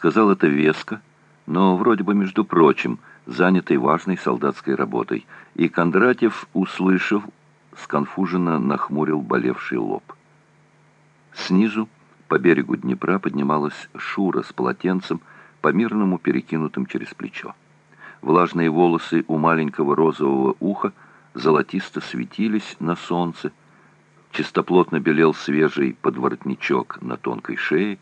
Сказал это веско, но вроде бы, между прочим, занятый важной солдатской работой, и Кондратьев, услышав, сконфуженно нахмурил болевший лоб. Снизу, по берегу Днепра, поднималась Шура с полотенцем, по-мирному перекинутым через плечо. Влажные волосы у маленького розового уха золотисто светились на солнце, чистоплотно белел свежий подворотничок на тонкой шее,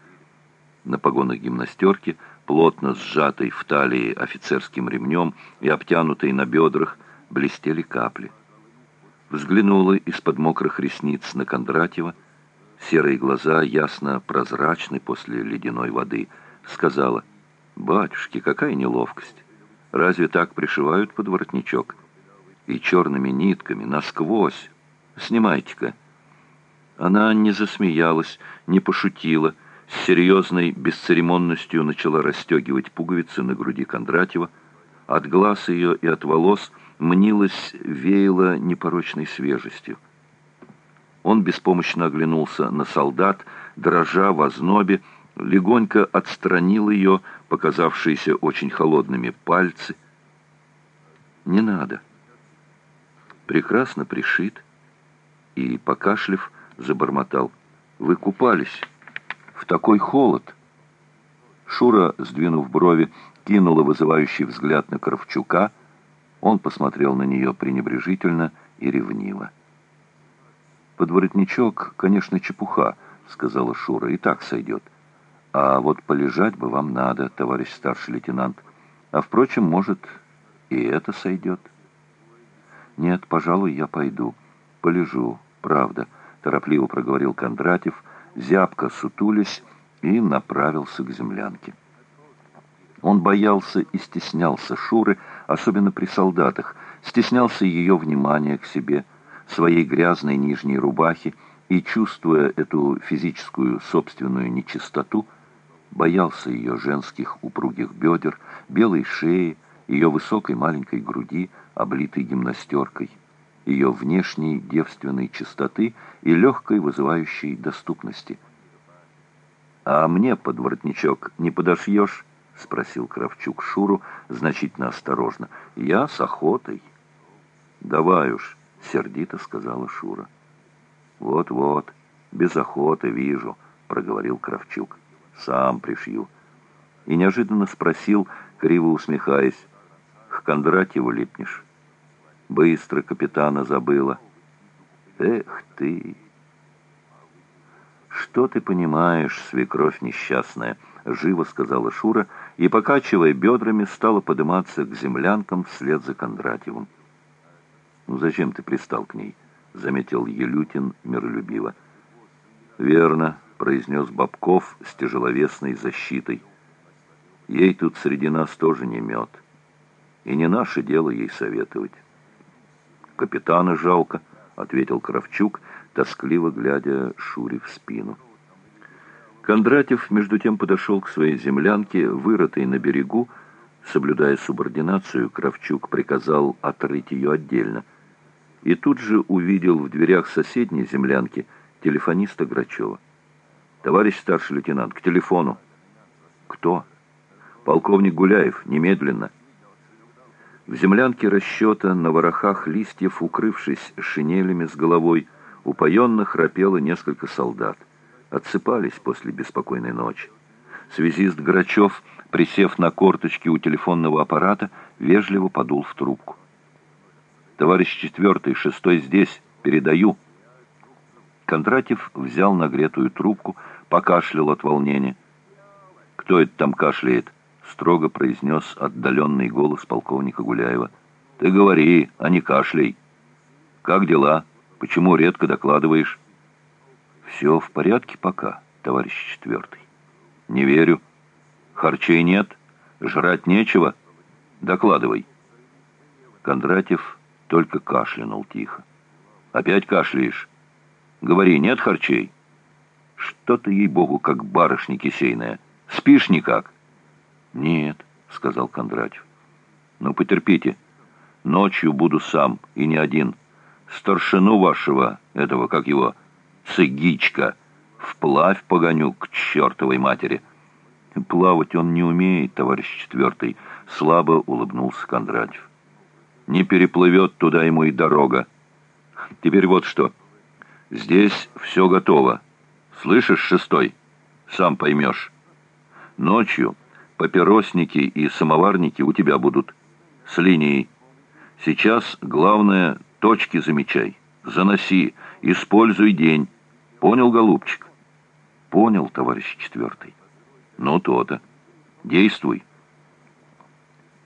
на погонах гимнастерки, плотно сжатой в талии офицерским ремнем и обтянутой на бедрах, блестели капли. Взглянула из-под мокрых ресниц на Кондратьева, серые глаза ясно прозрачны после ледяной воды, сказала, «Батюшки, какая неловкость! Разве так пришивают под воротничок? И черными нитками, насквозь! Снимайте-ка!» Она не засмеялась, не пошутила, с серьезной бесцеремонностью начала расстегивать пуговицы на груди Кондратьева. От глаз ее и от волос мнилось, веяло непорочной свежестью. Он беспомощно оглянулся на солдат, дрожа в ознобе, легонько отстранил ее, показавшиеся очень холодными пальцы. «Не надо». Прекрасно пришит. И, покашлив, забормотал. «Вы купались в такой холод!» Шура, сдвинув брови, кинула вызывающий взгляд на Кравчука. Он посмотрел на нее пренебрежительно и ревниво. «Подворотничок, конечно, чепуха», — сказала Шура, — «и так сойдет. А вот полежать бы вам надо, товарищ старший лейтенант. А, впрочем, может, и это сойдет». «Нет, пожалуй, я пойду. Полежу, правда» торопливо проговорил Кондратьев, зябко сутулясь и направился к землянке. Он боялся и стеснялся Шуры, особенно при солдатах, стеснялся ее внимания к себе, своей грязной нижней рубахи, и, чувствуя эту физическую собственную нечистоту, боялся ее женских упругих бедер, белой шеи, ее высокой маленькой груди, облитой гимнастеркой ее внешней девственной чистоты и легкой вызывающей доступности. «А мне под воротничок не подошьешь?» — спросил Кравчук Шуру значительно осторожно. «Я с охотой». «Давай уж», — сердито сказала Шура. «Вот-вот, без охоты вижу», — проговорил Кравчук. «Сам пришью». И неожиданно спросил, криво усмехаясь, «К Кондратьеву липнешь?» Быстро капитана забыла. Эх ты! Что ты понимаешь, свекровь несчастная? Живо сказала Шура и, покачивая бедрами, стала подниматься к землянкам вслед за Кондратьевым. «Ну зачем ты пристал к ней?» — заметил Елютин миролюбиво. «Верно», — произнес Бабков с тяжеловесной защитой. «Ей тут среди нас тоже не мед, и не наше дело ей советовать». «Капитана жалко», — ответил Кравчук, тоскливо глядя Шуре в спину. Кондратьев, между тем, подошел к своей землянке, вырытой на берегу. Соблюдая субординацию, Кравчук приказал отрыть ее отдельно. И тут же увидел в дверях соседней землянки телефониста Грачева. «Товарищ старший лейтенант, к телефону». «Кто?» «Полковник Гуляев, немедленно». В землянке расчета на ворохах листьев, укрывшись шинелями с головой, упоенно храпело несколько солдат. Отсыпались после беспокойной ночи. Связист Грачев, присев на корточки у телефонного аппарата, вежливо подул в трубку. «Товарищ четвертый, шестой здесь, передаю». Кондратьев взял нагретую трубку, покашлял от волнения. «Кто это там кашляет?» Строго произнес отдаленный голос полковника Гуляева. «Ты говори, а не кашляй. Как дела? Почему редко докладываешь?» «Все в порядке пока, товарищ четвертый». «Не верю. Харчей нет, жрать нечего. Докладывай». Кондратьев только кашлянул тихо. «Опять кашляешь? Говори, нет харчей?» «Что ты, ей-богу, как барышня кисейная. Спишь никак?» «Нет», — сказал Кондратьев. «Ну, потерпите. Ночью буду сам, и не один. Старшину вашего, этого, как его, цыгичка, вплавь погоню к чертовой матери. Плавать он не умеет, товарищ четвертый, слабо улыбнулся Кондратьев. Не переплывет туда ему и дорога. Теперь вот что. Здесь все готово. Слышишь, шестой? Сам поймешь. Ночью папиросники и самоварники у тебя будут. С линией. Сейчас главное точки замечай. Заноси. Используй день. Понял, голубчик? Понял, товарищ четвертый. Ну, то-то. Действуй.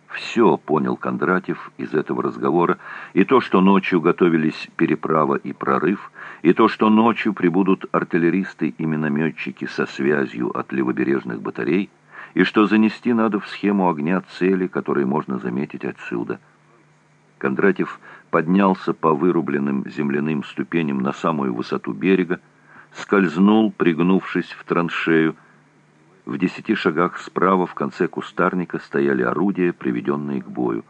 Все понял Кондратьев из этого разговора, и то, что ночью готовились переправа и прорыв, и то, что ночью прибудут артиллеристы и минометчики со связью от левобережных батарей, и что занести надо в схему огня цели, которые можно заметить отсюда. Кондратьев поднялся по вырубленным земляным ступеням на самую высоту берега, скользнул, пригнувшись в траншею, в десяти шагах справа в конце кустарника стояли орудия, приведенные к бою.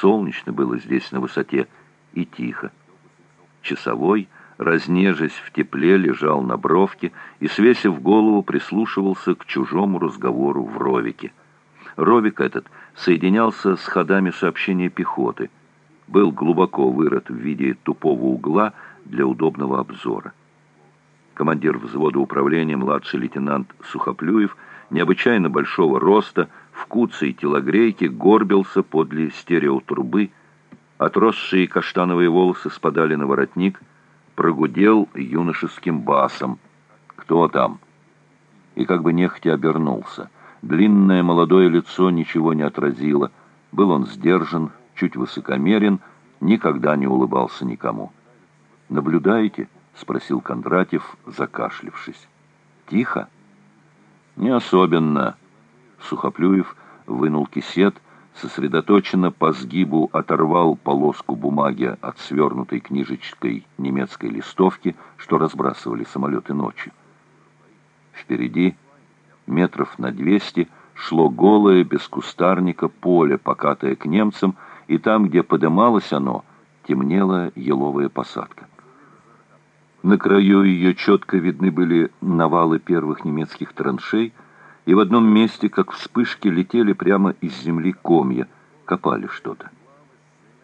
Солнечно было здесь на высоте и тихо. Часовой, разнежась в тепле, лежал на бровке и, свесив голову, прислушивался к чужому разговору в ровике. Ровик этот соединялся с ходами сообщения пехоты, был глубоко вырыт в виде тупого угла для удобного обзора. Командир взвода управления, младший лейтенант Сухоплюев, необычайно большого роста, в куце и телогрейке, горбился подле стереотрубы, отросшие каштановые волосы спадали на воротник, прогудел юношеским басом. «Кто там?» И как бы нехотя обернулся. Длинное молодое лицо ничего не отразило. Был он сдержан, чуть высокомерен, никогда не улыбался никому. «Наблюдаете?» — спросил Кондратьев, закашлившись. «Тихо?» «Не особенно». Сухоплюев вынул кисет, сосредоточенно по сгибу оторвал полоску бумаги от свернутой книжечкой немецкой листовки, что разбрасывали самолеты ночью. Впереди, метров на двести, шло голое, без кустарника, поле, покатое к немцам, и там, где подымалось оно, темнела еловая посадка. На краю ее четко видны были навалы первых немецких траншей, и в одном месте, как вспышки, летели прямо из земли комья, копали что-то.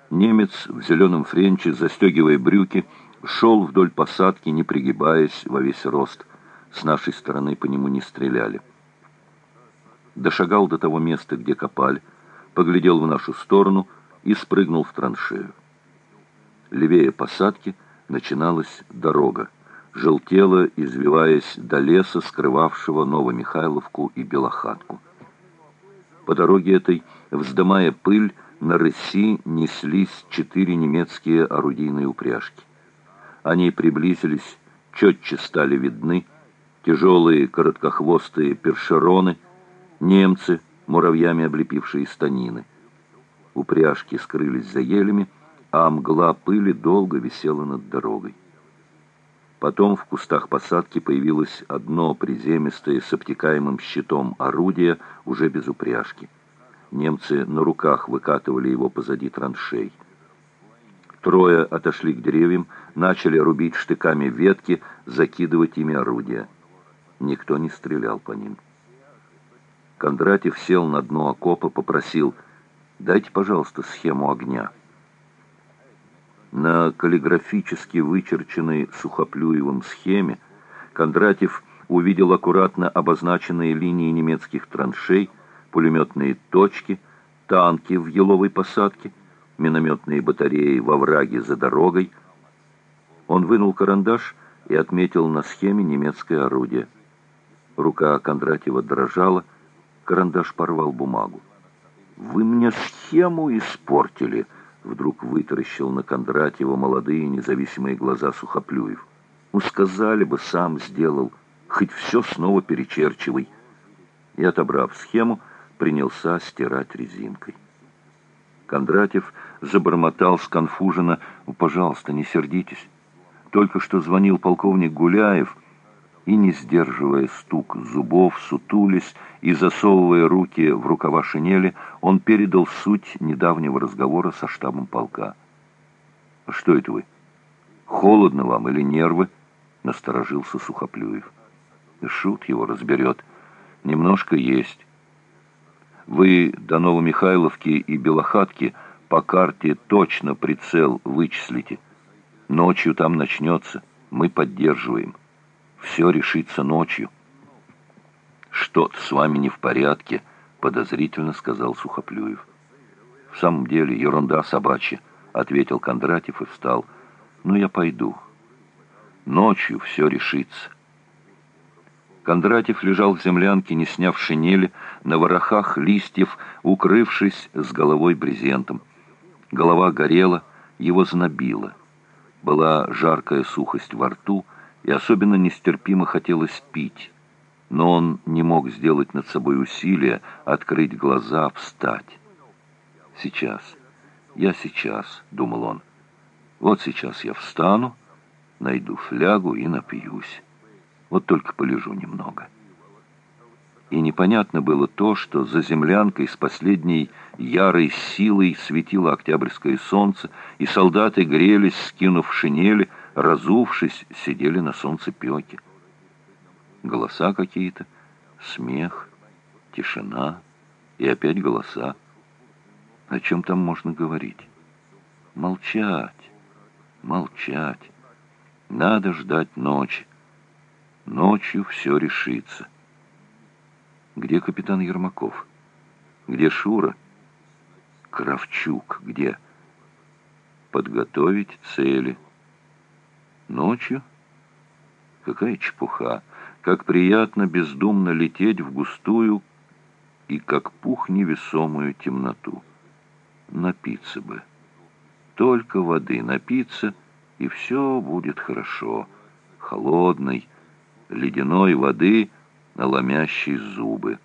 Немец в зеленом френче, застегивая брюки, шел вдоль посадки, не пригибаясь во весь рост. С нашей стороны по нему не стреляли. Дошагал до того места, где копали, поглядел в нашу сторону и спрыгнул в траншею. Левее посадки — начиналась дорога. Желтела, извиваясь до леса, скрывавшего Новомихайловку и Белохатку. По дороге этой, вздымая пыль, на рыси неслись четыре немецкие орудийные упряжки. Они приблизились, четче стали видны, тяжелые короткохвостые першероны, немцы, муравьями облепившие станины. Упряжки скрылись за елями, а мгла пыли долго висела над дорогой. Потом в кустах посадки появилось одно приземистое с обтекаемым щитом орудие, уже без упряжки. Немцы на руках выкатывали его позади траншей. Трое отошли к деревьям, начали рубить штыками ветки, закидывать ими орудия. Никто не стрелял по ним. Кондратьев сел на дно окопа, попросил «Дайте, пожалуйста, схему огня». На каллиграфически вычерченной Сухоплюевым схеме Кондратьев увидел аккуратно обозначенные линии немецких траншей, пулеметные точки, танки в еловой посадке, минометные батареи во враге за дорогой. Он вынул карандаш и отметил на схеме немецкое орудие. Рука Кондратьева дрожала, карандаш порвал бумагу. «Вы мне схему испортили!» Вдруг вытаращил на Кондратьева молодые независимые глаза Сухоплюев. Ну, сказали бы, сам сделал. Хоть все снова перечерчивай. И, отобрав схему, принялся стирать резинкой. Кондратьев забормотал сконфуженно. «Пожалуйста, не сердитесь. Только что звонил полковник Гуляев» и, не сдерживая стук зубов, сутулись и засовывая руки в рукава шинели, он передал суть недавнего разговора со штабом полка. «Что это вы? Холодно вам или нервы?» — насторожился Сухоплюев. «Шут его разберет. Немножко есть. Вы до Новомихайловки и Белохатки по карте точно прицел вычислите. Ночью там начнется. Мы поддерживаем. Все решится ночью. Что-то с вами не в порядке, подозрительно сказал Сухоплюев. В самом деле ерунда собачья, ответил Кондратьев и встал. Ну, я пойду. Ночью все решится. Кондратьев лежал в землянке, не сняв шинели, на ворохах листьев, укрывшись с головой брезентом. Голова горела, его знобило. Была жаркая сухость во рту, и особенно нестерпимо хотелось пить. Но он не мог сделать над собой усилия, открыть глаза, встать. «Сейчас, я сейчас», — думал он. «Вот сейчас я встану, найду флягу и напьюсь». Вот только полежу немного. И непонятно было то, что за землянкой с последней ярой силой светило октябрьское солнце, и солдаты грелись, скинув шинели, разувшись, сидели на солнце пеки. Голоса какие-то, смех, тишина и опять голоса. О чем там можно говорить? Молчать, молчать. Надо ждать ночи. Ночью все решится. Где капитан Ермаков? Где Шура? Кравчук где? Подготовить цели. Ночью? Какая чепуха! Как приятно бездумно лететь в густую и как пух невесомую темноту. Напиться бы. Только воды напиться, и все будет хорошо. Холодной, ледяной воды, наломящей зубы.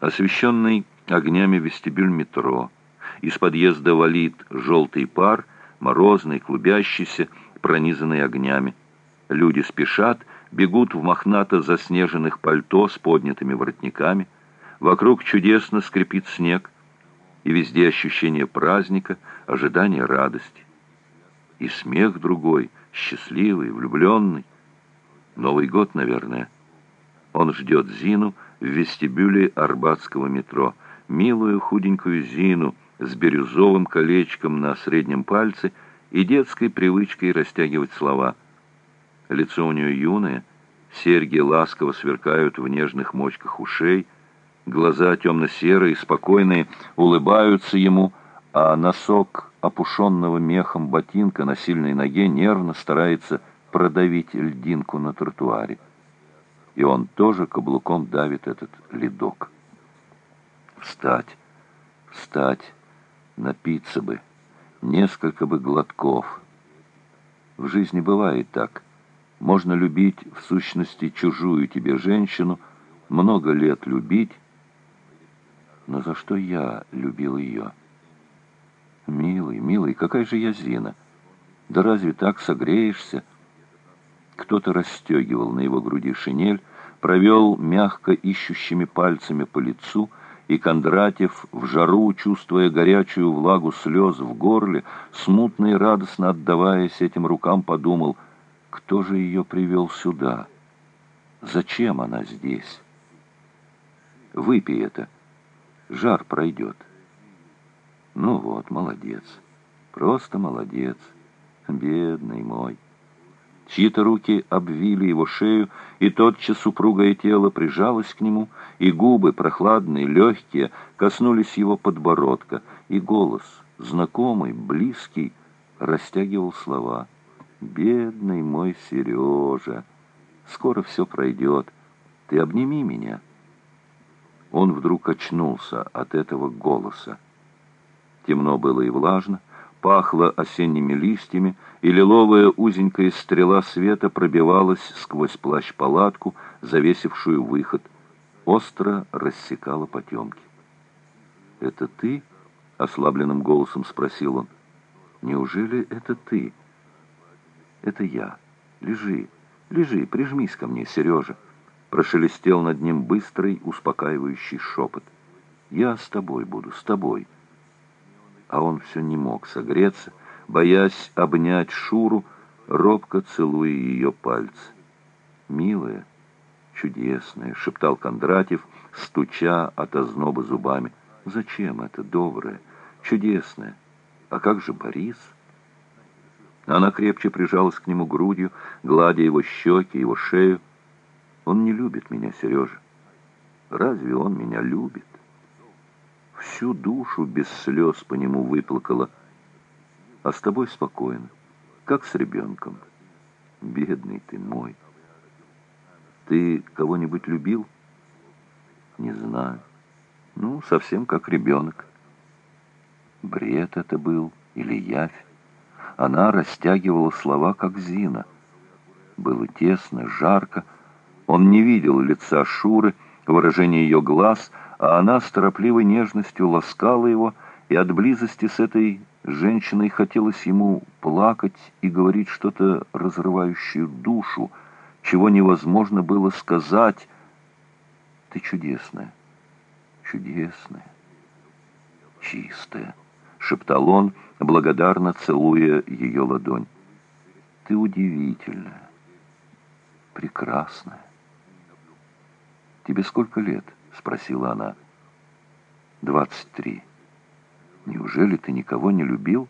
Освещенный огнями вестибюль метро. Из подъезда валит желтый пар, морозный, клубящийся, пронизанный огнями. Люди спешат, бегут в мохнато заснеженных пальто с поднятыми воротниками. Вокруг чудесно скрипит снег, и везде ощущение праздника, ожидание радости. И смех другой, счастливый, влюбленный. Новый год, наверное. Он ждет Зину в вестибюле Арбатского метро. Милую худенькую Зину с бирюзовым колечком на среднем пальце и детской привычкой растягивать слова. Лицо у нее юное, серьги ласково сверкают в нежных мочках ушей, глаза темно-серые, спокойные, улыбаются ему, а носок опушенного мехом ботинка на сильной ноге нервно старается продавить льдинку на тротуаре. И он тоже каблуком давит этот ледок. Встать, встать, напиться бы, несколько бы глотков. В жизни бывает так. Можно любить, в сущности, чужую тебе женщину, много лет любить, но за что я любил ее? Милый, милый, какая же я Зина? Да разве так согреешься? Кто-то расстегивал на его груди шинель, провел мягко ищущими пальцами по лицу, и Кондратьев, в жару, чувствуя горячую влагу слез в горле, смутно и радостно отдаваясь этим рукам, подумал, кто же ее привел сюда? Зачем она здесь? Выпей это, жар пройдет. Ну вот, молодец, просто молодец, бедный мой. Чьи-то руки обвили его шею, и тотчас упругое тело прижалось к нему, и губы, прохладные, легкие, коснулись его подбородка, и голос, знакомый, близкий, растягивал слова. «Бедный мой Сережа! Скоро все пройдет. Ты обними меня!» Он вдруг очнулся от этого голоса. Темно было и влажно, пахло осенними листьями, и лиловая узенькая стрела света пробивалась сквозь плащ-палатку, завесившую выход. Остро рассекала потемки. «Это ты?» — ослабленным голосом спросил он. «Неужели это ты?» «Это я. Лежи, лежи, прижмись ко мне, Сережа!» Прошелестел над ним быстрый, успокаивающий шепот. «Я с тобой буду, с тобой» а он все не мог согреться, боясь обнять Шуру, робко целуя ее пальцы. «Милая, чудесное», — шептал Кондратьев, стуча от озноба зубами. «Зачем это, доброе, чудесное? А как же Борис?» Она крепче прижалась к нему грудью, гладя его щеки, его шею. «Он не любит меня, Сережа. Разве он меня любит?» Всю душу без слез по нему выплакала. А с тобой спокойно, как с ребенком. Бедный ты мой. Ты кого-нибудь любил? Не знаю. Ну, совсем как ребенок. Бред это был или явь? Она растягивала слова, как Зина. Было тесно, жарко. Он не видел лица Шуры, выражение ее глаз, а она с торопливой нежностью ласкала его, и от близости с этой женщиной хотелось ему плакать и говорить что-то разрывающее душу, чего невозможно было сказать. «Ты чудесная, чудесная, чистая», — шептал он, благодарно целуя ее ладонь. «Ты удивительная, прекрасная. Тебе сколько лет?» — спросила она. «Двадцать три. Неужели ты никого не любил?»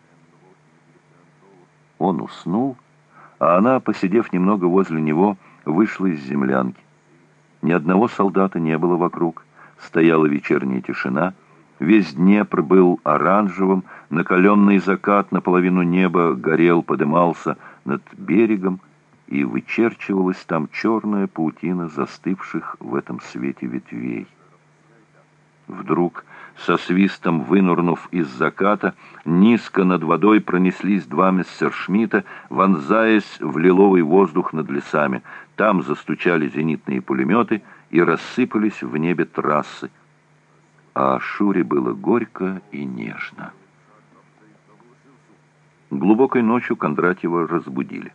Он уснул, а она, посидев немного возле него, вышла из землянки. Ни одного солдата не было вокруг. Стояла вечерняя тишина. Весь Днепр был оранжевым, накаленный закат наполовину неба горел, подымался над берегом, и вычерчивалась там черная паутина застывших в этом свете ветвей. Вдруг, со свистом вынурнув из заката, низко над водой пронеслись два мессершмитта, вонзаясь в лиловый воздух над лесами. Там застучали зенитные пулеметы и рассыпались в небе трассы. А Шуре было горько и нежно. Глубокой ночью Кондратьева разбудили.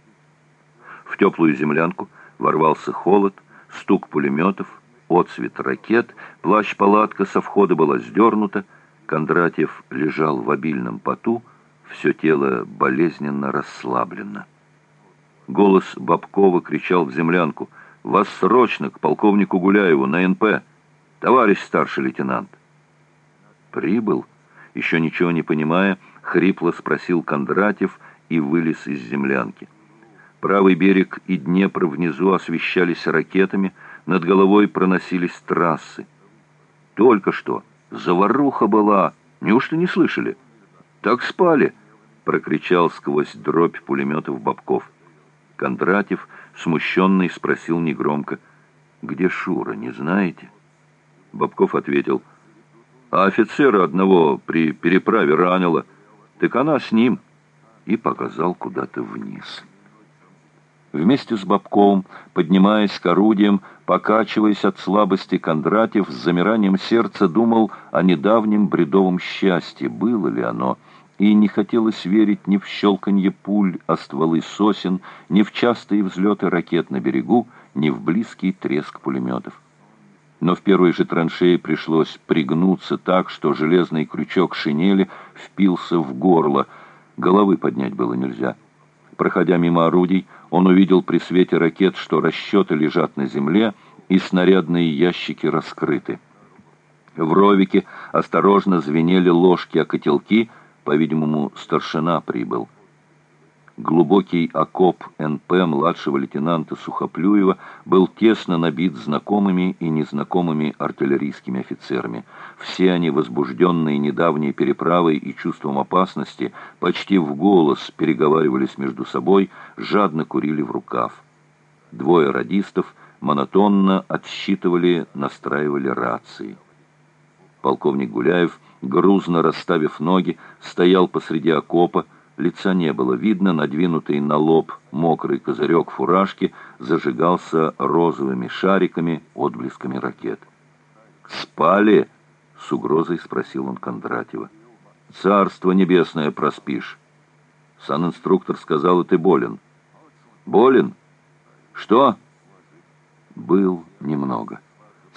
В теплую землянку ворвался холод, стук пулеметов — отцвет ракет, плащ-палатка со входа была сдернута, Кондратьев лежал в обильном поту, все тело болезненно расслаблено. Голос Бабкова кричал в землянку. «Вас срочно к полковнику Гуляеву на НП! Товарищ старший лейтенант!» «Прибыл?» Еще ничего не понимая, хрипло спросил Кондратьев и вылез из землянки. Правый берег и Днепр внизу освещались ракетами, над головой проносились трассы. Только что заваруха была, неужто не слышали? Так спали, прокричал сквозь дробь пулеметов Бабков. Кондратьев, смущенный, спросил негромко, «Где Шура, не знаете?» Бабков ответил, «А офицера одного при переправе ранило, так она с ним» и показал куда-то вниз. Вместе с Бабковым, поднимаясь к орудиям, покачиваясь от слабости, Кондратьев с замиранием сердца думал о недавнем бредовом счастье, было ли оно, и не хотелось верить ни в щелканье пуль о стволы сосен, ни в частые взлеты ракет на берегу, ни в близкий треск пулеметов. Но в первой же траншее пришлось пригнуться так, что железный крючок шинели впился в горло, головы поднять было нельзя. Проходя мимо орудий, он увидел при свете ракет, что расчеты лежат на земле и снарядные ящики раскрыты. В ровике осторожно звенели ложки о котелки, по-видимому, старшина прибыл. Глубокий окоп НП младшего лейтенанта Сухоплюева был тесно набит знакомыми и незнакомыми артиллерийскими офицерами. Все они, возбужденные недавней переправой и чувством опасности, почти в голос переговаривались между собой, жадно курили в рукав. Двое радистов монотонно отсчитывали, настраивали рации. Полковник Гуляев, грузно расставив ноги, стоял посреди окопа, Лица не было видно, надвинутый на лоб мокрый козырек фуражки зажигался розовыми шариками, отблесками ракет. «Спали?» — с угрозой спросил он Кондратьева. «Царство небесное проспишь». Санинструктор сказал, и ты болен. «Болен? Что?» «Был немного.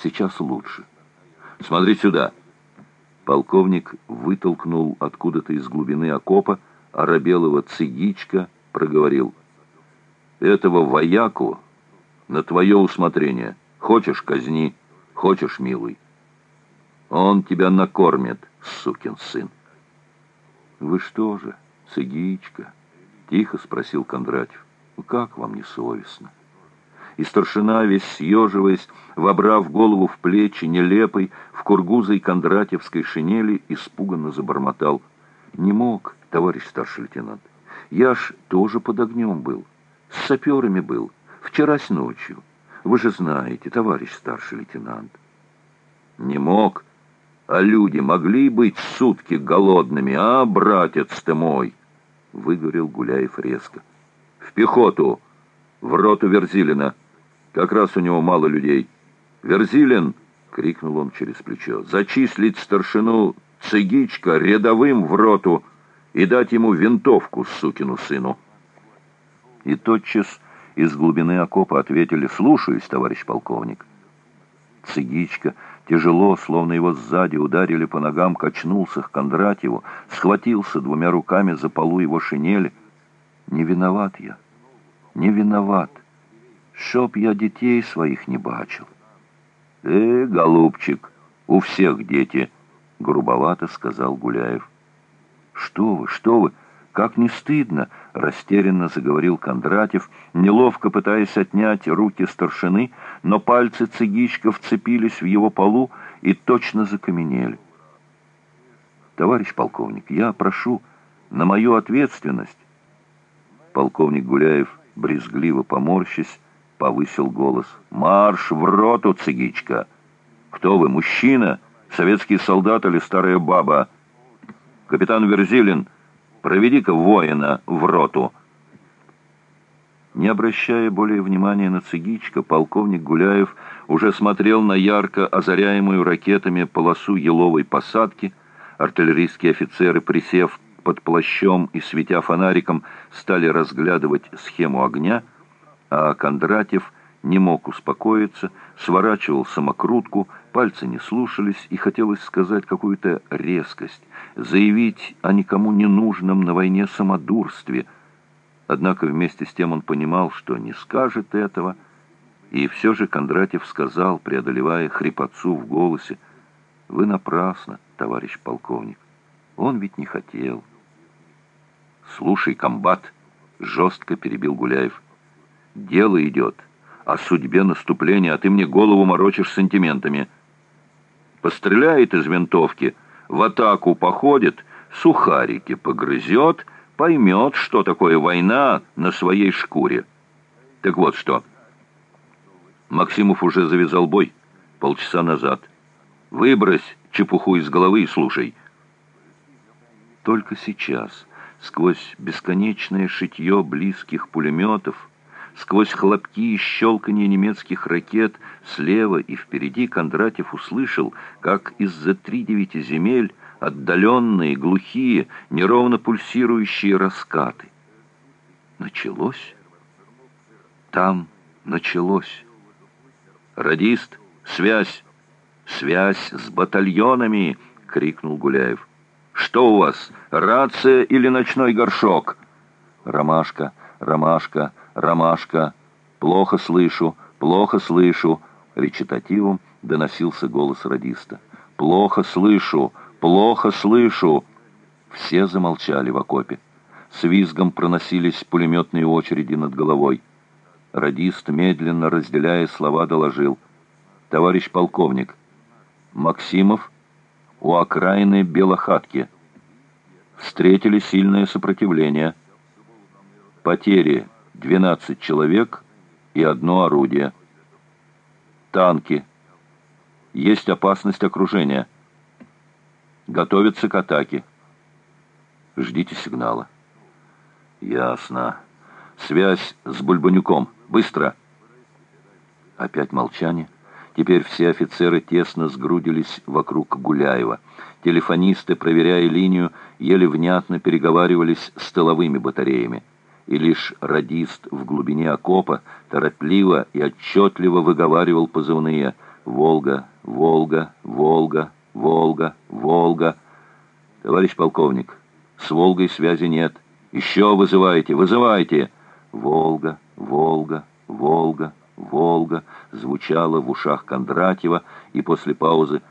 Сейчас лучше. Смотри сюда». Полковник вытолкнул откуда-то из глубины окопа оробелого цигичка проговорил. «Этого вояку на твое усмотрение. Хочешь — казни, хочешь — милуй. Он тебя накормит, сукин сын. «Вы что же, цыгичка?» — тихо спросил Кондратьев. «Ну, «Как вам не совестно?» И старшина, весь съеживаясь, вобрав голову в плечи, нелепой, в кургузой кондратьевской шинели, испуганно забормотал. «Не мог, товарищ старший лейтенант. Я ж тоже под огнем был, с саперами был, вчера с ночью. Вы же знаете, товарищ старший лейтенант». «Не мог?» А люди могли быть сутки голодными, а, братец ты мой?» — выговорил Гуляев резко. «В пехоту! В роту Верзилина! Как раз у него мало людей. Верзилин!» — крикнул он через плечо. «Зачислить старшину Цыгичка рядовым в роту и дать ему винтовку, сукину сыну!» И тотчас из глубины окопа ответили «Слушаюсь, товарищ полковник». Цыгичка тяжело, словно его сзади ударили по ногам, качнулся к Кондратьеву, схватился двумя руками за полу его шинели. «Не виноват я, не виноват, чтоб я детей своих не бачил». «Э, голубчик, у всех дети», — грубовато сказал Гуляев. «Что вы, что вы!» «Как не стыдно!» — растерянно заговорил Кондратьев, неловко пытаясь отнять руки старшины, но пальцы цыгичка вцепились в его полу и точно закаменели. «Товарищ полковник, я прошу на мою ответственность!» Полковник Гуляев, брезгливо поморщись, повысил голос. «Марш в роту, цыгичка! Кто вы, мужчина, советский солдат или старая баба? Капитан Верзилин!» Проведи-ка воина в роту!» Не обращая более внимания на цигичка, полковник Гуляев уже смотрел на ярко озаряемую ракетами полосу еловой посадки. Артиллерийские офицеры, присев под плащом и светя фонариком, стали разглядывать схему огня, а Кондратьев не мог успокоиться, сворачивал самокрутку, пальцы не слушались, и хотелось сказать какую-то резкость, заявить о никому не нужном на войне самодурстве. Однако вместе с тем он понимал, что не скажет этого, и все же Кондратьев сказал, преодолевая хрипотцу в голосе, «Вы напрасно, товарищ полковник, он ведь не хотел». «Слушай, комбат!» — жестко перебил Гуляев. «Дело идет» о судьбе наступления, а ты мне голову морочишь сантиментами. Постреляет из винтовки, в атаку походит, сухарики погрызет, поймет, что такое война на своей шкуре. Так вот что. Максимов уже завязал бой полчаса назад. Выбрось чепуху из головы и слушай. Только сейчас, сквозь бесконечное шитье близких пулеметов, Сквозь хлопки и щелканье немецких ракет слева и впереди Кондратьев услышал, как из-за три девяти земель отдаленные, глухие, неровно пульсирующие раскаты. Началось? Там началось. «Радист, связь! Связь с батальонами!» — крикнул Гуляев. «Что у вас, рация или ночной горшок?» «Ромашка, ромашка!» «Ромашка! Плохо слышу, плохо слышу!» Речитативом доносился голос радиста. «Плохо слышу, плохо слышу!» Все замолчали в окопе. С визгом проносились пулеметные очереди над головой. Радист, медленно разделяя слова, доложил. «Товарищ полковник, Максимов у окраины Белохатки. Встретили сильное сопротивление. Потери 12 человек и одно орудие. Танки. Есть опасность окружения. Готовятся к атаке. Ждите сигнала. Ясно. Связь с Бульбанюком. Быстро. Опять молчание. Теперь все офицеры тесно сгрудились вокруг Гуляева. Телефонисты, проверяя линию, еле внятно переговаривались с тыловыми батареями и лишь радист в глубине окопа торопливо и отчетливо выговаривал позывные «Волга, Волга, Волга, Волга, Волга». «Товарищ полковник, с Волгой связи нет. Еще вызывайте, вызывайте!» «Волга, Волга, Волга, «Волга» звучала в ушах Кондратьева, и после паузы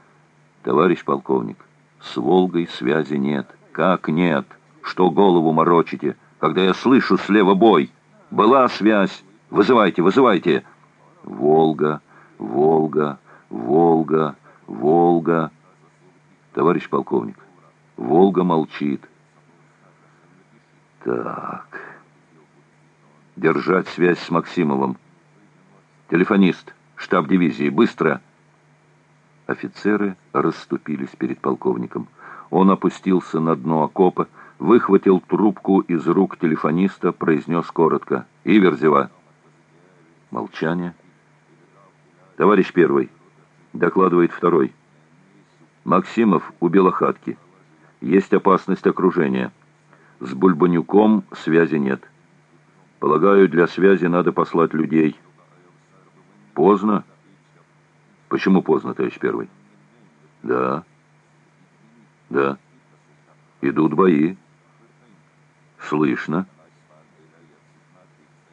«Товарищ полковник, с Волгой связи нет». «Как нет? Что голову морочите, когда я слышу слева бой? Была связь. Вызывайте, вызывайте!» «Волга, Волга, Волга, Волга». «Товарищ полковник, Волга молчит». «Так...» «Держать связь с Максимовым». «Телефонист, штаб дивизии, быстро!» Офицеры расступились перед полковником. Он опустился на дно окопа, выхватил трубку из рук телефониста, произнес коротко. «Иверзева!» Молчание. «Товарищ первый!» — докладывает второй. «Максимов у Белохатки. Есть опасность окружения. С Бульбанюком связи нет. Полагаю, для связи надо послать людей». «Поздно?» «Почему поздно, товарищ первый?» «Да». Да. Идут бои. Слышно.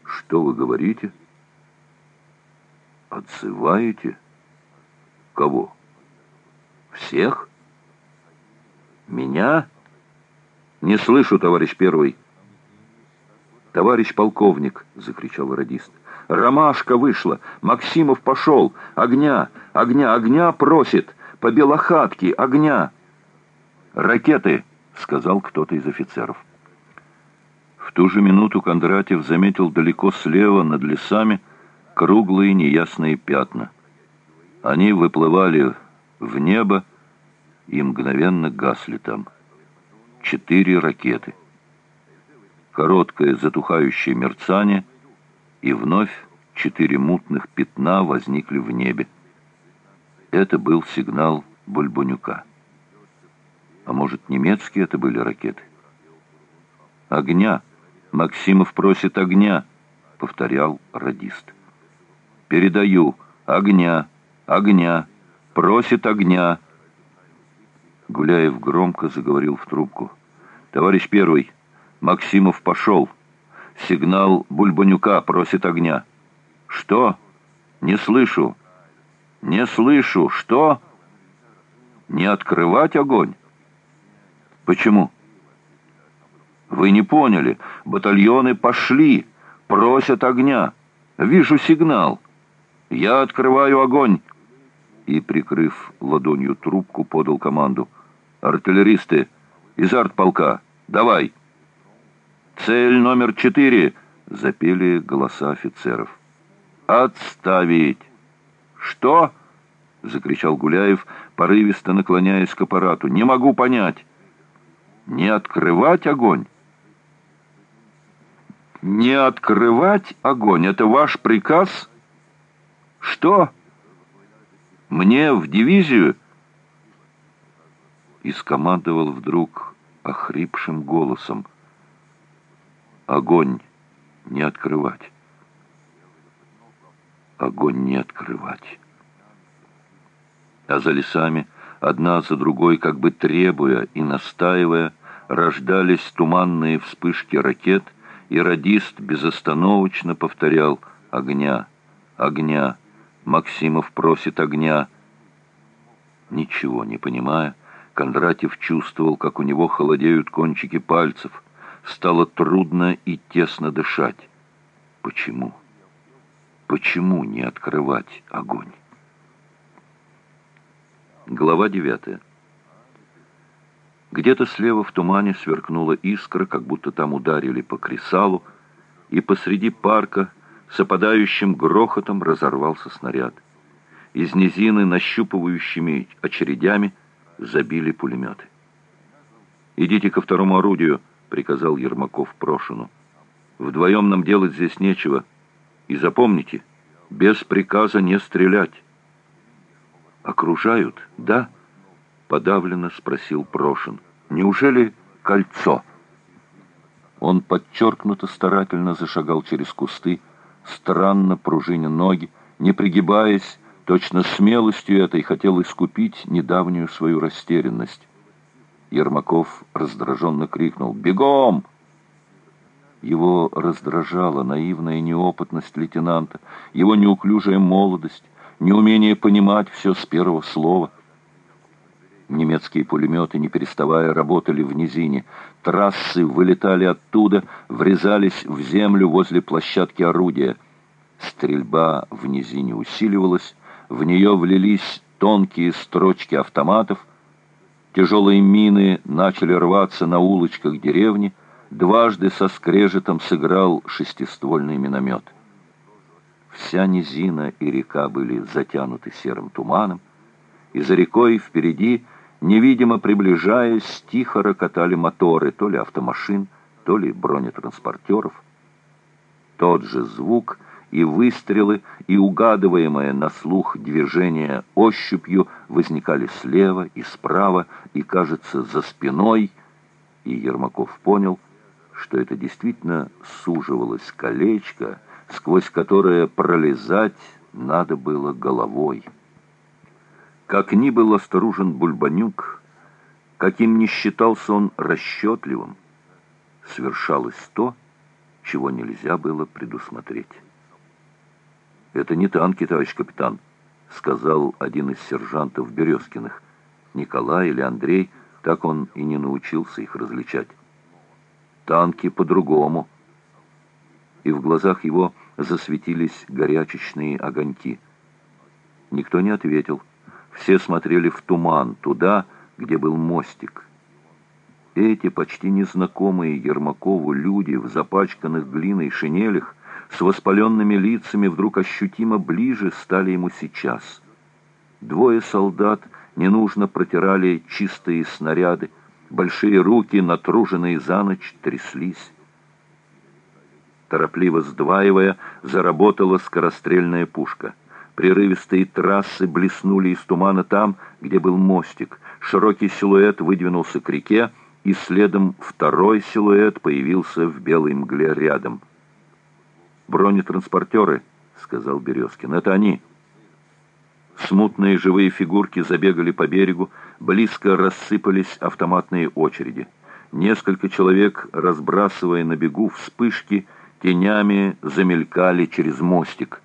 Что вы говорите? Отзываете? Кого? Всех? Меня? Не слышу, товарищ первый. «Товарищ полковник!» — закричал радист. «Ромашка вышла! Максимов пошел! Огня! Огня! Огня просит! По белохатке! Огня!» «Ракеты!» — сказал кто-то из офицеров. В ту же минуту Кондратьев заметил далеко слева над лесами круглые неясные пятна. Они выплывали в небо и мгновенно гасли там. Четыре ракеты. Короткое затухающее мерцание, и вновь четыре мутных пятна возникли в небе. Это был сигнал Бульбунюка. А может, немецкие это были ракеты? «Огня! Максимов просит огня!» — повторял радист. «Передаю! Огня! Огня! Просит огня!» Гуляев громко заговорил в трубку. «Товарищ первый, Максимов пошел. Сигнал Бульбанюка просит огня». «Что? Не слышу». «Не слышу. Что?» «Не открывать огонь?» Почему? Вы не поняли. Батальоны пошли, просят огня. Вижу сигнал. Я открываю огонь. И, прикрыв ладонью трубку, подал команду. Артиллеристы из артполка, давай. Цель номер четыре, запели голоса офицеров. Отставить. Что? — закричал Гуляев, порывисто наклоняясь к аппарату. «Не могу понять не открывать огонь. Не открывать огонь — это ваш приказ? Что? Мне в дивизию? И скомандовал вдруг охрипшим голосом. Огонь не открывать. Огонь не открывать. А за лесами одна за другой, как бы требуя и настаивая, рождались туманные вспышки ракет, и радист безостановочно повторял «Огня! Огня! Максимов просит огня!» Ничего не понимая, Кондратьев чувствовал, как у него холодеют кончики пальцев. Стало трудно и тесно дышать. Почему? Почему не открывать огонь? Глава девятая. Где-то слева в тумане сверкнула искра, как будто там ударили по кресалу, и посреди парка с опадающим грохотом разорвался снаряд. Из низины нащупывающими очередями забили пулеметы. «Идите ко второму орудию», — приказал Ермаков Прошину. «Вдвоем нам делать здесь нечего. И запомните, без приказа не стрелять». «Окружают, да?» — подавленно спросил Прошин. «Неужели кольцо?» Он подчеркнуто старательно зашагал через кусты, странно пружиня ноги, не пригибаясь, точно смелостью этой хотел искупить недавнюю свою растерянность. Ермаков раздраженно крикнул «Бегом!» Его раздражала наивная неопытность лейтенанта, его неуклюжая молодость, неумение понимать все с первого слова. Немецкие пулеметы, не переставая, работали в низине. Трассы вылетали оттуда, врезались в землю возле площадки орудия. Стрельба в низине усиливалась, в нее влились тонкие строчки автоматов, тяжелые мины начали рваться на улочках деревни, дважды со скрежетом сыграл шестиствольный миномет. Вся низина и река были затянуты серым туманом, и за рекой впереди, невидимо приближаясь, тихо рокотали моторы то ли автомашин, то ли бронетранспортеров. Тот же звук и выстрелы, и угадываемое на слух движение ощупью возникали слева и справа, и, кажется, за спиной, и Ермаков понял, что это действительно суживалось колечко, сквозь которое пролезать надо было головой. Как ни был осторожен Бульбанюк, каким ни считался он расчетливым, свершалось то, чего нельзя было предусмотреть. «Это не танки, товарищ капитан», — сказал один из сержантов Березкиных. Николай или Андрей, так он и не научился их различать. «Танки по-другому». И в глазах его засветились горячечные огоньки. Никто не ответил. Все смотрели в туман, туда, где был мостик. Эти почти незнакомые Ермакову люди в запачканных глиной шинелях с воспаленными лицами вдруг ощутимо ближе стали ему сейчас. Двое солдат ненужно протирали чистые снаряды, большие руки, натруженные за ночь, тряслись. Торопливо сдваивая, заработала скорострельная пушка. Прерывистые трассы блеснули из тумана там, где был мостик. Широкий силуэт выдвинулся к реке, и следом второй силуэт появился в белой мгле рядом — «Бронетранспортеры», — сказал Березкин. «Это они». Смутные живые фигурки забегали по берегу, близко рассыпались автоматные очереди. Несколько человек, разбрасывая на бегу вспышки, тенями замелькали через мостик.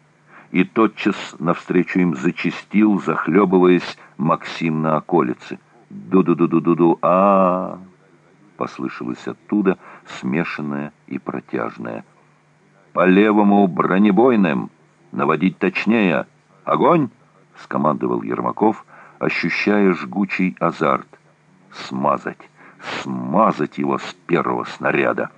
И тотчас навстречу им зачистил, захлебываясь, Максим на околице. «Ду-ду-ду-ду-ду-ду! а, послышалось оттуда, смешанное и протяжное — по левому бронебойным. Наводить точнее. Огонь!» — скомандовал Ермаков, ощущая жгучий азарт. «Смазать! Смазать его с первого снаряда!»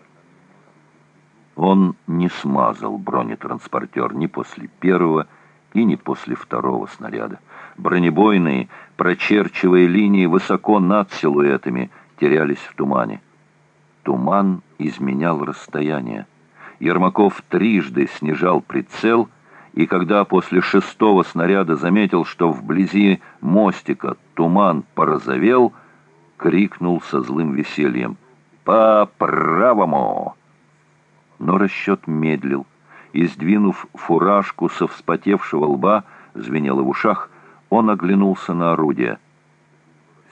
Он не смазал бронетранспортер ни после первого и не после второго снаряда. Бронебойные, прочерчивая линии высоко над силуэтами, терялись в тумане. Туман изменял расстояние. Ермаков трижды снижал прицел, и когда после шестого снаряда заметил, что вблизи мостика туман порозовел, крикнул со злым весельем «По правому!». Но расчет медлил, и, сдвинув фуражку со вспотевшего лба, звенело в ушах, он оглянулся на орудие.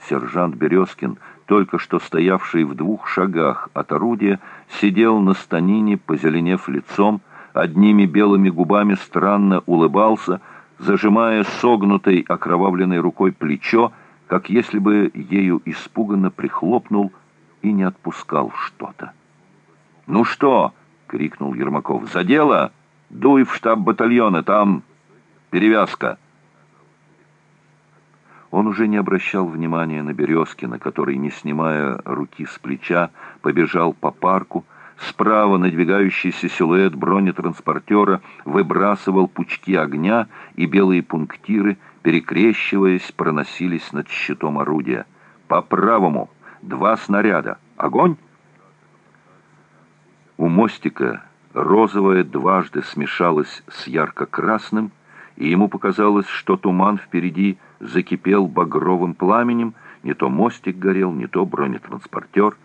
Сержант Березкин только что стоявший в двух шагах от орудия, сидел на станине, позеленев лицом, одними белыми губами странно улыбался, зажимая согнутой окровавленной рукой плечо, как если бы ею испуганно прихлопнул и не отпускал что-то. «Ну что?» — крикнул Ермаков. «За дело! Дуй в штаб батальона, там перевязка!» Он уже не обращал внимания на Березкина, который, не снимая руки с плеча, побежал по парку. Справа надвигающийся силуэт бронетранспортера выбрасывал пучки огня, и белые пунктиры, перекрещиваясь, проносились над щитом орудия. «По правому! Два снаряда! Огонь!» У мостика розовое дважды смешалось с ярко-красным, и ему показалось, что туман впереди закипел багровым пламенем, не то мостик горел, не то бронетранспортер.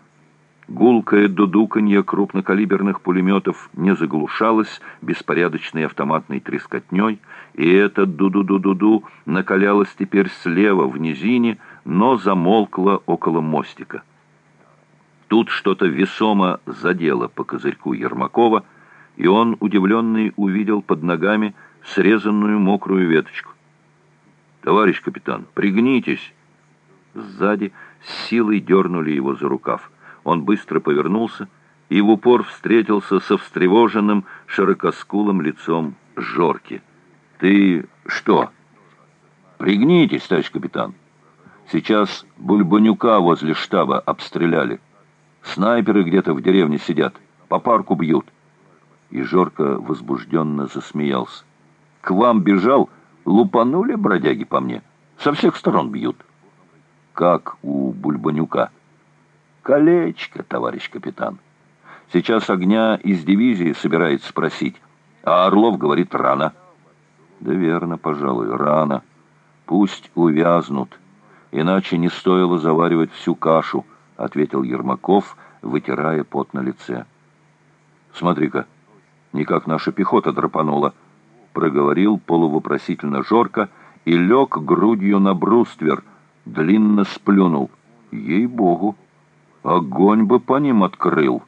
Гулкое дудуканье крупнокалиберных пулеметов не заглушалось беспорядочной автоматной трескотней, и это ду-ду-ду-ду-ду накалялось теперь слева в низине, но замолкло около мостика. Тут что-то весомо задело по козырьку Ермакова, и он, удивленный, увидел под ногами срезанную мокрую веточку. «Товарищ капитан, пригнитесь!» Сзади с силой дернули его за рукав. Он быстро повернулся и в упор встретился со встревоженным, широкоскулым лицом Жорки. «Ты что?» «Пригнитесь, товарищ капитан. Сейчас Бульбанюка возле штаба обстреляли. Снайперы где-то в деревне сидят, по парку бьют». И Жорка возбужденно засмеялся. «К вам бежал, лупанули бродяги по мне. Со всех сторон бьют». «Как у Бульбанюка?» «Колечко, товарищ капитан. Сейчас огня из дивизии собирается спросить, а Орлов говорит рано». «Да верно, пожалуй, рано. Пусть увязнут, иначе не стоило заваривать всю кашу», — ответил Ермаков, вытирая пот на лице. «Смотри-ка, никак наша пехота драпанула», — проговорил полувопросительно Жорко и лег грудью на бруствер, длинно сплюнул. «Ей-богу, огонь бы по ним открыл!»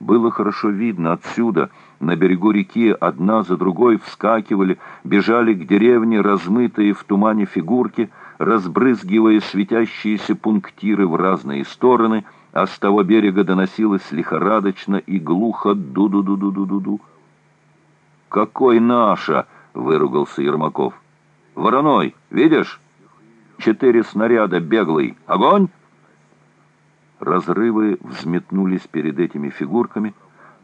Было хорошо видно отсюда, на берегу реки одна за другой вскакивали, бежали к деревне размытые в тумане фигурки, разбрызгивая светящиеся пунктиры в разные стороны, а с того берега доносилось лихорадочно и глухо ду-ду-ду-ду-ду-ду. «Какой наша!» — выругался Ермаков. «Вороной, видишь? Четыре снаряда беглый. Огонь!» Разрывы взметнулись перед этими фигурками,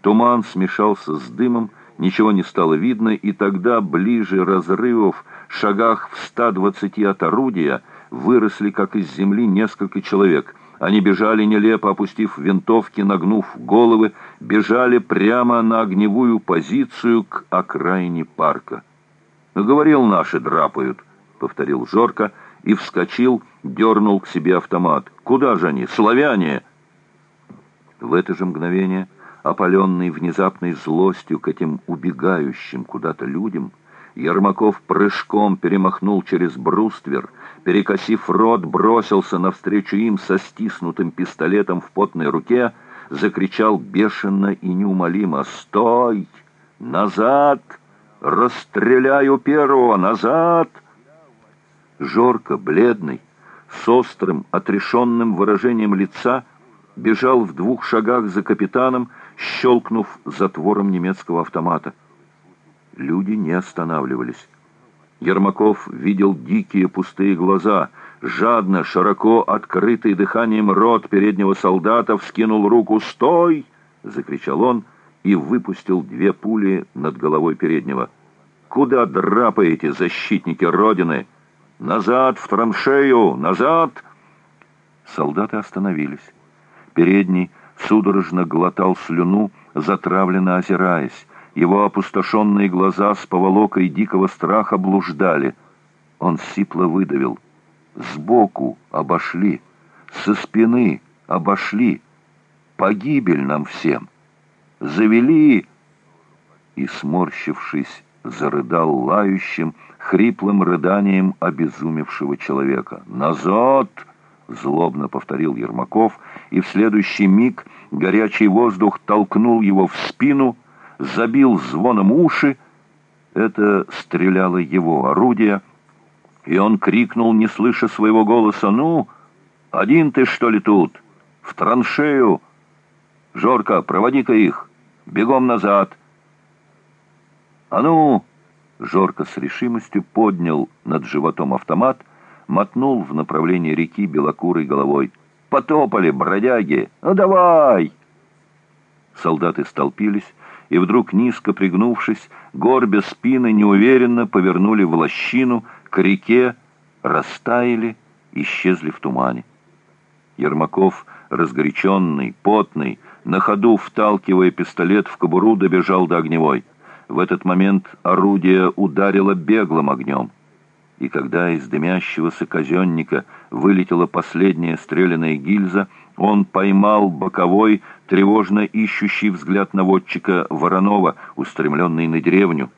туман смешался с дымом, ничего не стало видно, и тогда ближе разрывов, шагах в 120 от орудия, выросли, как из земли, несколько человек. Они бежали нелепо, опустив винтовки, нагнув головы, бежали прямо на огневую позицию к окраине парка. «Говорил, наши драпают», — повторил Жорко, — и вскочил, дернул к себе автомат. «Куда же они? Славяне!» В это же мгновение, опаленный внезапной злостью к этим убегающим куда-то людям, Ермаков прыжком перемахнул через бруствер, перекосив рот, бросился навстречу им со стиснутым пистолетом в потной руке, закричал бешено и неумолимо «Стой! Назад! Расстреляю первого! Назад!» Жорко, бледный, с острым, отрешенным выражением лица, бежал в двух шагах за капитаном, щелкнув затвором немецкого автомата. Люди не останавливались. Ермаков видел дикие пустые глаза, жадно, широко открытый дыханием рот переднего солдата, вскинул руку «Стой!» — закричал он и выпустил две пули над головой переднего. «Куда драпаете, защитники Родины?» «Назад, в траншею! Назад!» Солдаты остановились. Передний судорожно глотал слюну, затравленно озираясь. Его опустошенные глаза с поволокой дикого страха блуждали. Он сипло выдавил. «Сбоку обошли, со спины обошли. Погибель нам всем! Завели!» И, сморщившись, зарыдал лающим, хриплым рыданием обезумевшего человека. «Назад!» — злобно повторил Ермаков, и в следующий миг горячий воздух толкнул его в спину, забил звоном уши. Это стреляло его орудие, и он крикнул, не слыша своего голоса, «Ну, один ты, что ли, тут? В траншею! Жорка, проводи-ка их! Бегом назад!» «А ну!» Жорко с решимостью поднял над животом автомат, мотнул в направлении реки белокурой головой. «Потопали, бродяги! Ну давай!» Солдаты столпились, и вдруг, низко пригнувшись, горбя спины, неуверенно повернули в лощину, к реке, растаяли, исчезли в тумане. Ермаков, разгоряченный, потный, на ходу вталкивая пистолет в кобуру, добежал до огневой. В этот момент орудие ударило беглым огнем. И когда из дымящегося казенника вылетела последняя стрелянная гильза, он поймал боковой, тревожно ищущий взгляд наводчика Воронова, устремленный на деревню.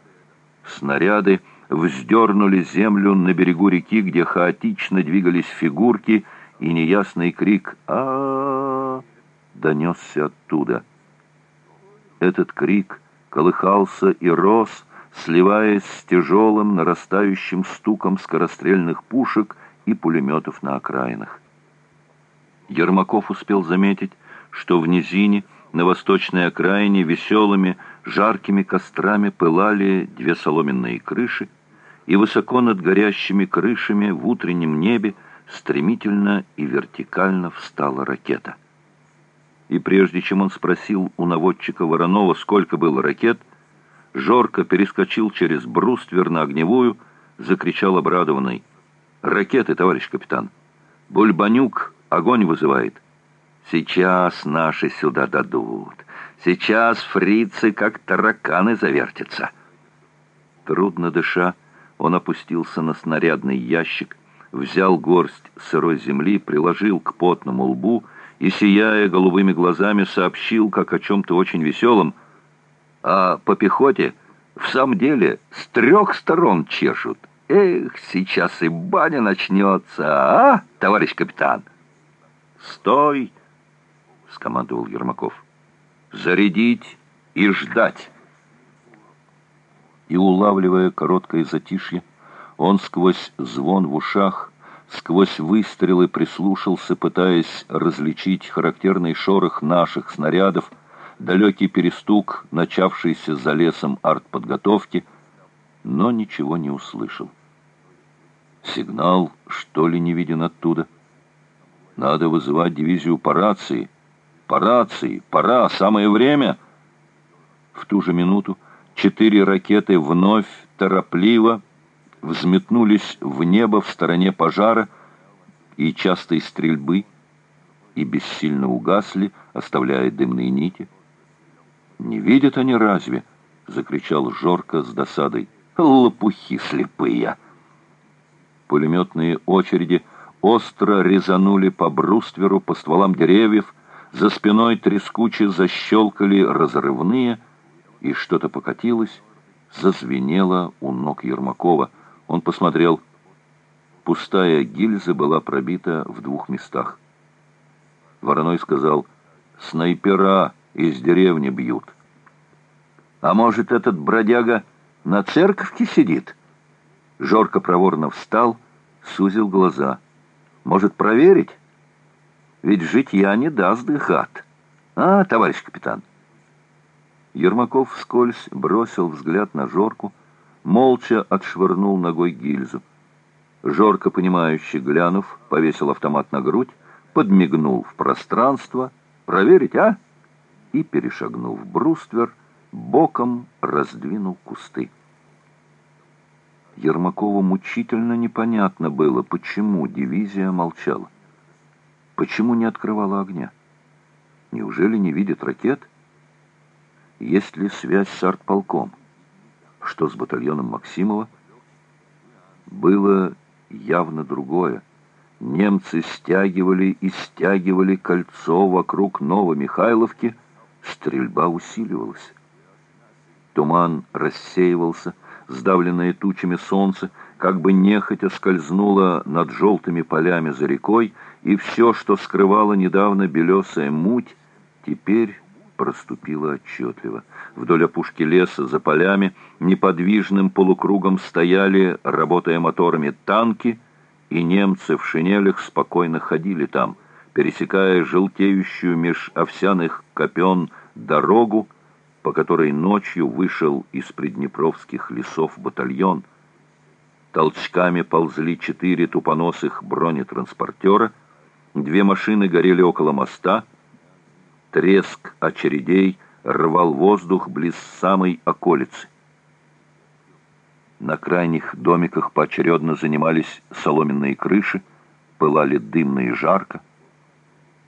Снаряды вздернули землю на берегу реки, где хаотично двигались фигурки, и неясный крик а, донесся оттуда. Этот крик колыхался и рос, сливаясь с тяжелым нарастающим стуком скорострельных пушек и пулеметов на окраинах. Ермаков успел заметить, что в низине, на восточной окраине, веселыми, жаркими кострами пылали две соломенные крыши, и высоко над горящими крышами в утреннем небе стремительно и вертикально встала ракета. И прежде чем он спросил у наводчика Воронова, сколько было ракет, Жорко перескочил через бруствер на огневую, закричал обрадованный. «Ракеты, товарищ капитан! Бульбанюк огонь вызывает! Сейчас наши сюда дадут! Сейчас фрицы, как тараканы, завертятся!» Трудно дыша, он опустился на снарядный ящик, взял горсть сырой земли, приложил к потному лбу и, сияя голубыми глазами, сообщил, как о чем-то очень веселом, а по пехоте в самом деле с трех сторон чешут. Эх, сейчас и баня начнется, а, товарищ капитан? «Стой!» — скомандовал Ермаков. «Зарядить и ждать!» И, улавливая короткое затишье, он сквозь звон в ушах, сквозь выстрелы прислушался, пытаясь различить характерный шорох наших снарядов, далекий перестук, начавшийся за лесом артподготовки, но ничего не услышал. Сигнал, что ли, не виден оттуда? Надо вызывать дивизию по рации. По рации, пора, самое время. В ту же минуту четыре ракеты вновь торопливо взметнулись в небо в стороне пожара и частой стрельбы, и бессильно угасли, оставляя дымные нити. «Не видят они разве?» — закричал Жорко с досадой. «Лопухи слепые!» Пулеметные очереди остро резанули по брустверу, по стволам деревьев, за спиной трескуче защелкали разрывные, и что-то покатилось, зазвенело у ног Ермакова. Он посмотрел. Пустая гильза была пробита в двух местах. Вороной сказал, «Снайпера из деревни бьют». «А может, этот бродяга на церковке сидит?» Жорко проворно встал, сузил глаза. «Может, проверить? Ведь житья не даст гад. А, товарищ капитан?» Ермаков вскользь бросил взгляд на Жорку, молча отшвырнул ногой гильзу. Жорко, понимающе глянув, повесил автомат на грудь, подмигнул в пространство. «Проверить, а?» И, перешагнув бруствер, боком раздвинул кусты. Ермакову мучительно непонятно было, почему дивизия молчала. Почему не открывала огня? Неужели не видит ракет? Есть ли связь с артполком? Что с батальоном Максимова? Было явно другое. Немцы стягивали и стягивали кольцо вокруг Новомихайловки, стрельба усиливалась. Туман рассеивался, сдавленное тучами солнце, как бы нехотя скользнуло над желтыми полями за рекой, и все, что скрывало недавно белесая муть, теперь проступило отчетливо. Вдоль опушки леса за полями неподвижным полукругом стояли, работая моторами, танки, и немцы в шинелях спокойно ходили там, пересекая желтеющую меж овсяных копен дорогу, по которой ночью вышел из приднепровских лесов батальон. Толчками ползли четыре тупоносых бронетранспортера, две машины горели около моста, треск очередей рвал воздух близ самой околицы. На крайних домиках поочередно занимались соломенные крыши, пылали дымно и жарко.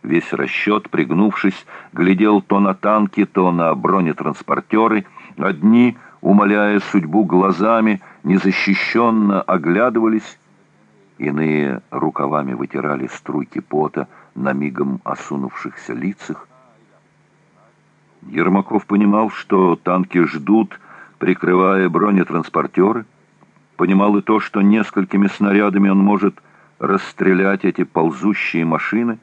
Весь расчет, пригнувшись, глядел то на танки, то на бронетранспортеры. Одни, умоляя судьбу глазами, незащищенно оглядывались. Иные рукавами вытирали струйки пота на мигом осунувшихся лицах. Ермаков понимал, что танки ждут, прикрывая бронетранспортеры. Понимал и то, что несколькими снарядами он может расстрелять эти ползущие машины,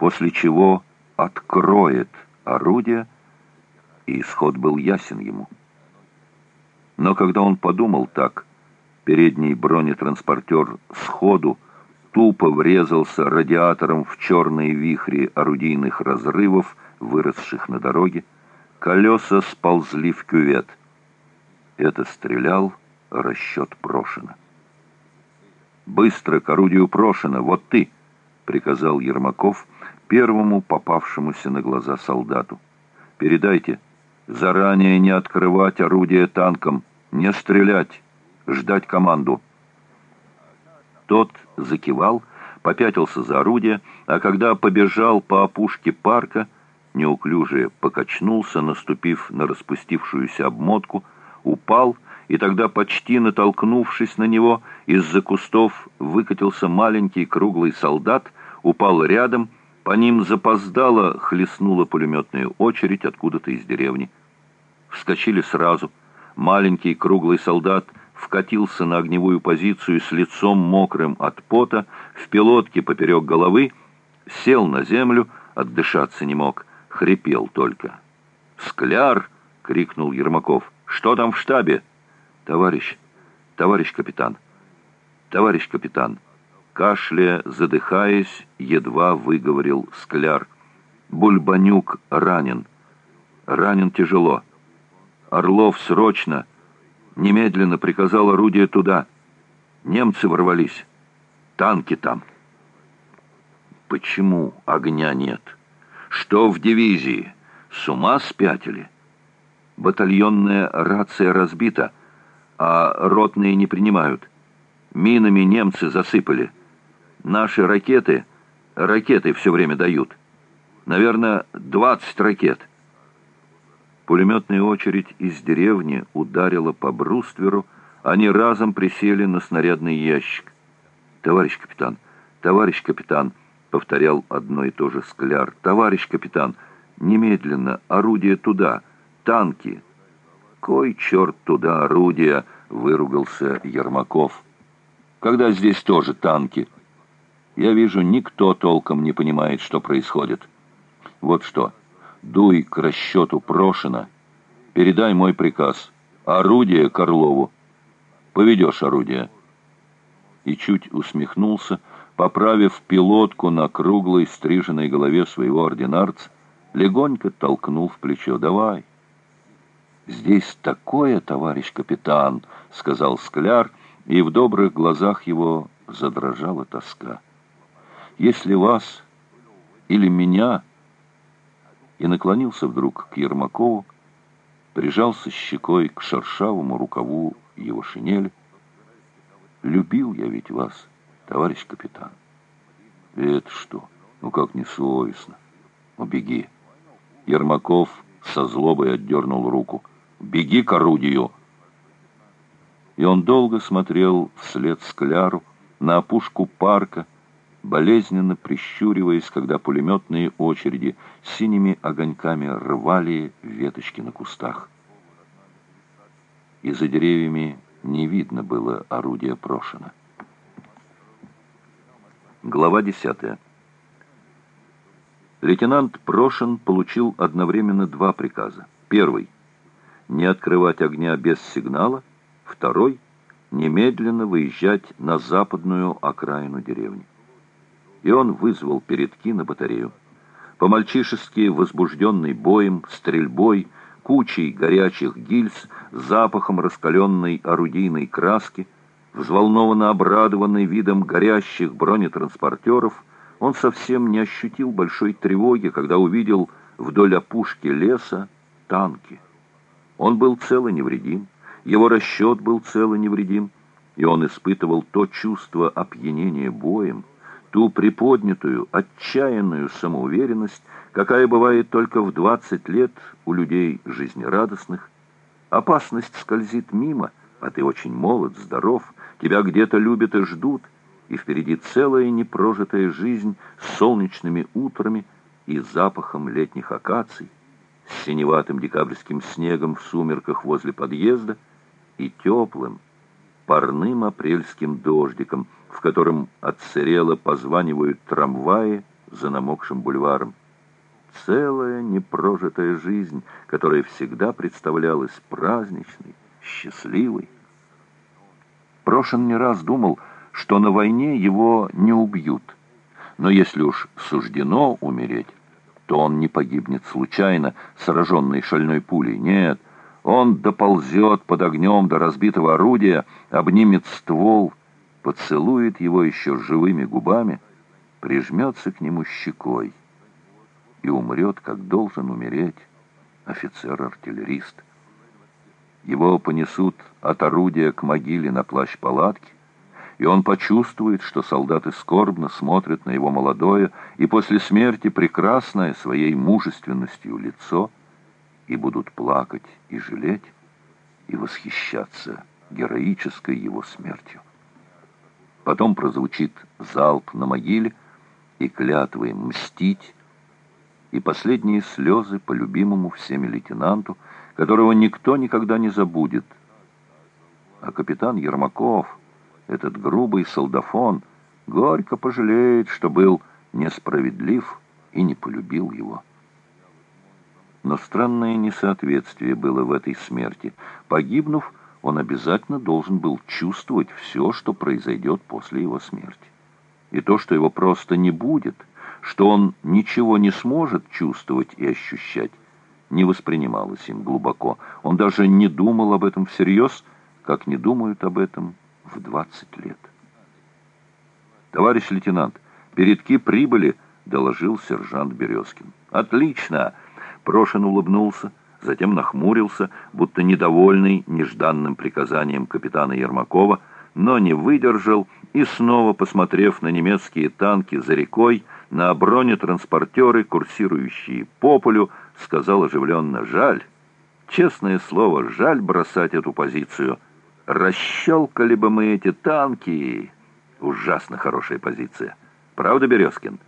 после чего откроет орудие, и исход был ясен ему. Но когда он подумал так, передний бронетранспортер сходу тупо врезался радиатором в черные вихри орудийных разрывов, выросших на дороге, колеса сползли в кювет. Это стрелял расчет Прошина. «Быстро к орудию Прошина, вот ты!» — приказал Ермаков первому попавшемуся на глаза солдату. «Передайте, заранее не открывать орудие танком, не стрелять, ждать команду». Тот закивал, попятился за орудие, а когда побежал по опушке парка, неуклюже покачнулся, наступив на распустившуюся обмотку, упал и тогда, почти натолкнувшись на него, из-за кустов выкатился маленький круглый солдат, упал рядом, по ним запоздало хлестнула пулеметная очередь откуда-то из деревни. Вскочили сразу. Маленький круглый солдат вкатился на огневую позицию с лицом мокрым от пота, в пилотке поперек головы, сел на землю, отдышаться не мог, хрипел только. «Скляр!» — крикнул Ермаков. «Что там в штабе?» «Товарищ, товарищ капитан, товарищ капитан!» Кашляя, задыхаясь, едва выговорил Скляр. «Бульбанюк ранен. Ранен тяжело. Орлов срочно, немедленно приказал орудие туда. Немцы ворвались. Танки там». «Почему огня нет? Что в дивизии? С ума спятили?» Батальонная рация разбита а ротные не принимают. Минами немцы засыпали. Наши ракеты, ракеты все время дают. Наверное, 20 ракет. Пулеметная очередь из деревни ударила по брустверу, они разом присели на снарядный ящик. «Товарищ капитан, товарищ капитан», — повторял одно и то же скляр, «товарищ капитан, немедленно, орудие туда, танки, «Кой черт туда орудия!» — выругался Ермаков. «Когда здесь тоже танки?» «Я вижу, никто толком не понимает, что происходит. Вот что, дуй к расчету Прошина, передай мой приказ. Орудие Корлову. Поведешь орудие». И чуть усмехнулся, поправив пилотку на круглой стриженной голове своего ординарца, легонько толкнул в плечо. «Давай, «Здесь такое, товарищ капитан!» — сказал Скляр, и в добрых глазах его задрожала тоска. «Если вас или меня...» И наклонился вдруг к Ермакову, прижался щекой к шершавому рукаву его шинели. «Любил я ведь вас, товарищ капитан». «Это что? Ну как несовестно? Ну беги!» Ермаков со злобой отдернул руку. Беги к орудию!» И он долго смотрел вслед Скляру на опушку парка, болезненно прищуриваясь, когда пулеметные очереди синими огоньками рвали веточки на кустах. И за деревьями не видно было орудия Прошина. Глава десятая. Лейтенант Прошин получил одновременно два приказа. Первый — не открывать огня без сигнала, второй — немедленно выезжать на западную окраину деревни. И он вызвал передки на батарею. По-мальчишески возбужденный боем, стрельбой, кучей горячих гильз, запахом раскаленной орудийной краски, взволнованно обрадованный видом горящих бронетранспортеров, он совсем не ощутил большой тревоги, когда увидел вдоль опушки леса танки. Он был цел и невредим, его расчет был цел и невредим, и он испытывал то чувство опьянения боем, ту приподнятую, отчаянную самоуверенность, какая бывает только в 20 лет у людей жизнерадостных. Опасность скользит мимо, а ты очень молод, здоров, тебя где-то любят и ждут, и впереди целая непрожитая жизнь с солнечными утрами и запахом летних акаций с синеватым декабрьским снегом в сумерках возле подъезда и теплым, парным апрельским дождиком, в котором отсырело позванивают трамваи за намокшим бульваром. целая непрожитая жизнь, которая всегда представлялась праздничной, счастливой. Прошин не раз думал, что на войне его не убьют. Но если уж суждено умереть, то он не погибнет случайно, сраженный шальной пулей. Нет, он доползет под огнем до разбитого орудия, обнимет ствол, поцелует его еще живыми губами, прижмется к нему щекой и умрет, как должен умереть офицер-артиллерист. Его понесут от орудия к могиле на плащ палатки, и он почувствует, что солдаты скорбно смотрят на его молодое и после смерти прекрасное своей мужественностью лицо, и будут плакать и жалеть, и восхищаться героической его смертью. Потом прозвучит залп на могиле и клятвы мстить, и последние слезы по любимому всеми лейтенанту, которого никто никогда не забудет. А капитан Ермаков этот грубый солдафон горько пожалеет, что был несправедлив и не полюбил его. Но странное несоответствие было в этой смерти. Погибнув, он обязательно должен был чувствовать все, что произойдет после его смерти. И то, что его просто не будет, что он ничего не сможет чувствовать и ощущать, не воспринималось им глубоко. Он даже не думал об этом всерьез, как не думают об этом в 20 лет. «Товарищ лейтенант, передки прибыли», — доложил сержант Березкин. «Отлично!» — Прошин улыбнулся, затем нахмурился, будто недовольный нежданным приказанием капитана Ермакова, но не выдержал и, снова посмотрев на немецкие танки за рекой, на бронетранспортеры, курсирующие по полю, сказал оживленно «Жаль, честное слово, жаль бросать эту позицию». Расщелкали бы мы эти танки. Ужасно хорошая позиция. Правда, Березкин?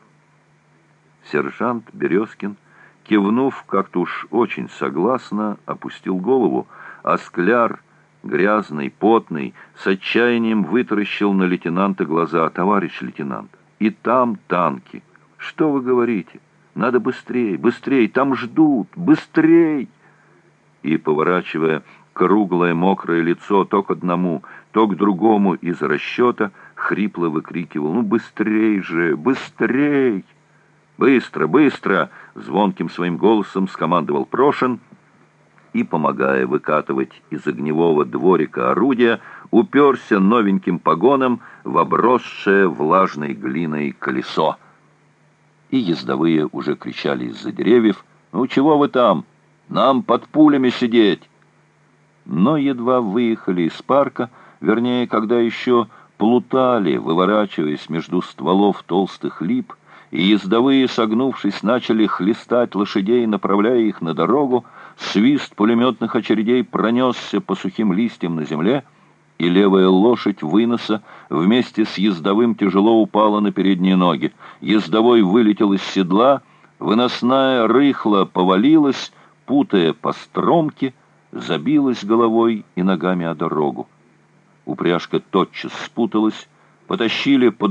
Сержант Березкин, кивнув как-то уж очень согласно, опустил голову, а скляр, грязный, потный, с отчаянием вытаращил на лейтенанта глаза. «Товарищ лейтенант, и там танки. Что вы говорите? Надо быстрее, быстрее, там ждут, быстрей!» И, поворачивая круглое мокрое лицо то к одному, то к другому из расчета, хрипло выкрикивал «Ну, быстрей же, быстрей!» «Быстро, быстро!» — звонким своим голосом скомандовал Прошин и, помогая выкатывать из огневого дворика орудия, уперся новеньким погоном в обросшее влажной глиной колесо. И ездовые уже кричали из-за деревьев «Ну, чего вы там? Нам под пулями сидеть!» но едва выехали из парка, вернее, когда еще плутали, выворачиваясь между стволов толстых лип, и ездовые, согнувшись, начали хлестать лошадей, направляя их на дорогу, свист пулеметных очередей пронесся по сухим листьям на земле, и левая лошадь выноса вместе с ездовым тяжело упала на передние ноги. Ездовой вылетел из седла, выносная рыхла повалилась, путая по стромке, забилась головой и ногами о дорогу. Упряжка тотчас спуталась, потащили под